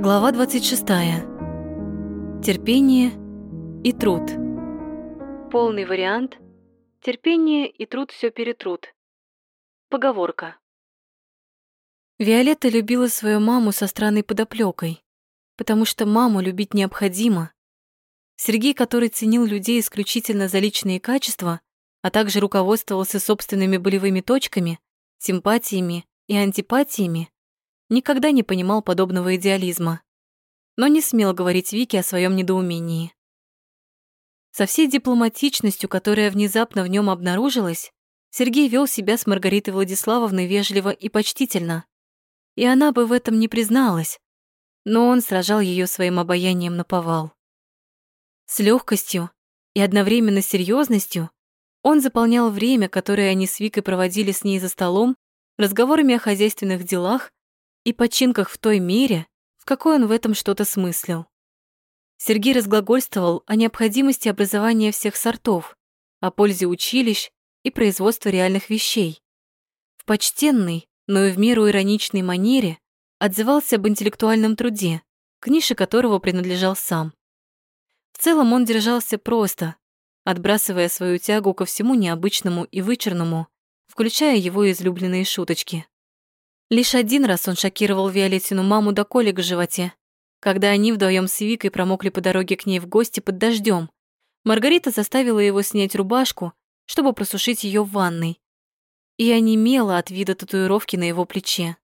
Глава 26. Терпение и труд. Полный вариант. Терпение и труд все перетрут. Поговорка. Виолетта любила свою маму со странной подоплекой, потому что маму любить необходимо. Сергей, который ценил людей исключительно за личные качества, а также руководствовался собственными болевыми точками, симпатиями и антипатиями, никогда не понимал подобного идеализма, но не смел говорить Вике о своем недоумении. Со всей дипломатичностью, которая внезапно в нем обнаружилась, Сергей вел себя с Маргаритой Владиславовной вежливо и почтительно. И она бы в этом не призналась, но он сражал ее своим обаянием на повал. С легкостью и одновременно серьезностью он заполнял время, которое они с Викой проводили с ней за столом, разговорами о хозяйственных делах и починках в той мере, в какой он в этом что-то смыслил. Сергей разглагольствовал о необходимости образования всех сортов, о пользе училищ и производства реальных вещей. В почтенной, но и в меру ироничной манере отзывался об интеллектуальном труде, к нише которого принадлежал сам. В целом он держался просто, отбрасывая свою тягу ко всему необычному и вычурному, включая его излюбленные шуточки. Лишь один раз он шокировал Виолеттину маму до колик в животе, когда они вдвоем с Викой промокли по дороге к ней в гости под дождем. Маргарита заставила его снять рубашку, чтобы просушить ее в ванной. И онемела от вида татуировки на его плече.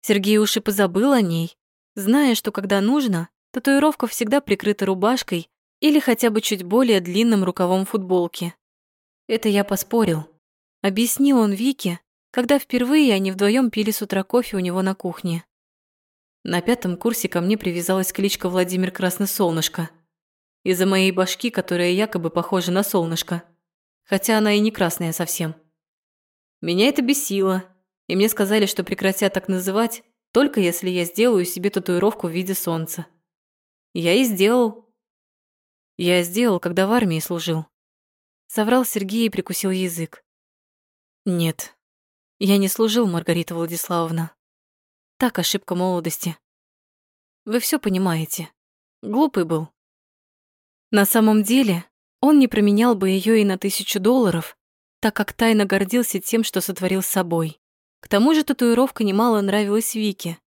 Сергей уж и позабыл о ней, зная, что когда нужно, татуировка всегда прикрыта рубашкой или хотя бы чуть более длинным рукавом футболки. Это я поспорил. Объяснил он Вике, когда впервые они вдвоем пили с утра кофе у него на кухне. На пятом курсе ко мне привязалась кличка Владимир Красносолнышко. Из-за моей башки, которая якобы похожа на солнышко. Хотя она и не красная совсем. Меня это бесило, и мне сказали, что прекратят так называть, только если я сделаю себе татуировку в виде солнца. Я и сделал. Я сделал, когда в армии служил. Соврал Сергей и прикусил язык. Нет, я не служил, Маргарита Владиславовна. Так ошибка молодости. Вы все понимаете. Глупый был. На самом деле, он не променял бы ее и на тысячу долларов, так как тайно гордился тем, что сотворил с собой. К тому же татуировка немало нравилась Вике,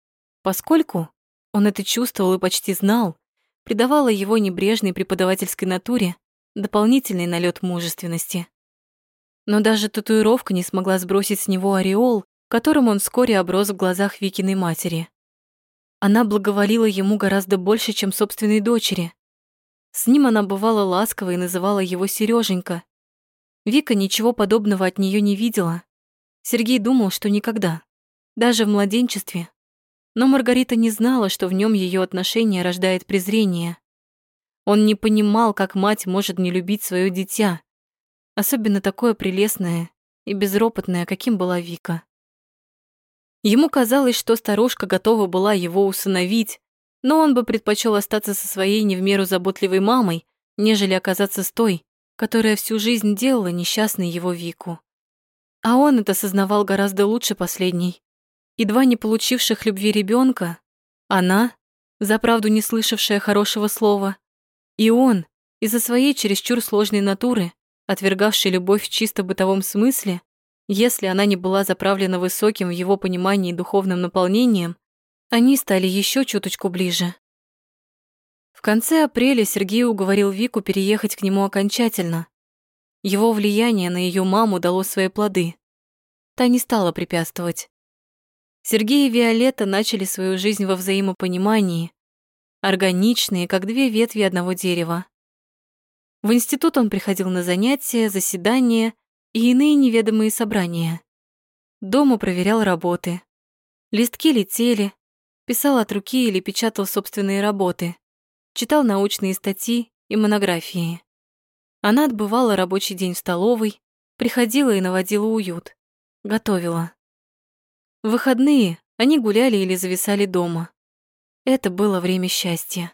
поскольку он это чувствовал и почти знал, придавала его небрежной преподавательской натуре дополнительный налет мужественности. Но даже татуировка не смогла сбросить с него ореол, которым он вскоре оброс в глазах Викиной матери. Она благоволила ему гораздо больше, чем собственной дочери. С ним она бывала ласково и называла его Сереженька. Вика ничего подобного от нее не видела. Сергей думал, что никогда, даже в младенчестве. Но Маргарита не знала, что в нем ее отношение рождает презрение. Он не понимал, как мать может не любить свое дитя, Особенно такое прелестное и безропотное, каким была Вика. Ему казалось, что старушка готова была его усыновить, но он бы предпочел остаться со своей не в меру заботливой мамой, нежели оказаться с той, которая всю жизнь делала несчастной его Вику. А он это сознавал гораздо лучше последней. Едва не получивших любви ребенка, она, за правду не слышавшая хорошего слова, и он, из-за своей чересчур сложной натуры, отвергавший любовь в чисто бытовом смысле, если она не была заправлена высоким в его понимании духовным наполнением, они стали еще чуточку ближе. В конце апреля Сергей уговорил Вику переехать к нему окончательно. Его влияние на ее маму дало свои плоды. Та не стала препятствовать. Сергей и Виолетта начали свою жизнь во взаимопонимании, органичные, как две ветви одного дерева. В институт он приходил на занятия, заседания и иные неведомые собрания. Дома проверял работы. Листки летели, писал от руки или печатал собственные работы, читал научные статьи и монографии. Она отбывала рабочий день в столовой, приходила и наводила уют, готовила. В выходные они гуляли или зависали дома. Это было время счастья.